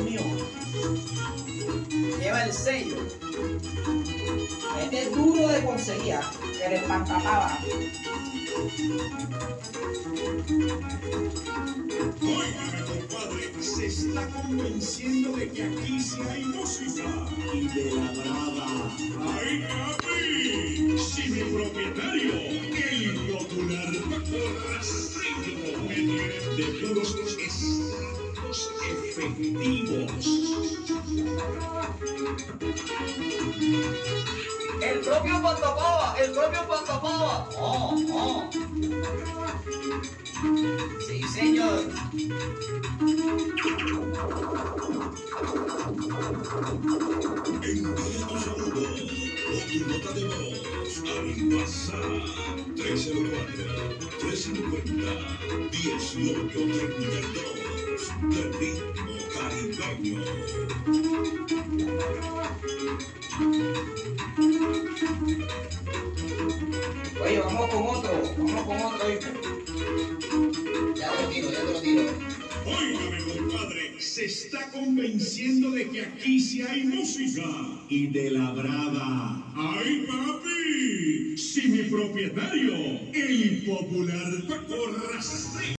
mío. Lleva el sello. Este es duro de conseguir, ¿ah? el compadre, se está convenciendo de que aquí sí hay música y de la brava. ¡Ay, papi! Si mi propietario, el popular Rastrillo, me tiene de puros efectivos. El propio Pantapava, el propio Pantapava. Oh, oh. Sí, señor. Envía tu saludo o tu nota de voz al WhatsApp 304-350-1832 de ritmo caribeño. Oye, vamos con otro, vamos con otro, hijo. Ya te lo digo, ya te lo digo. Óigame, compadre, se está convenciendo de que aquí sí hay música y de la brava. ¡Ay, papi! Propietario, el popular Paco Rastrillo,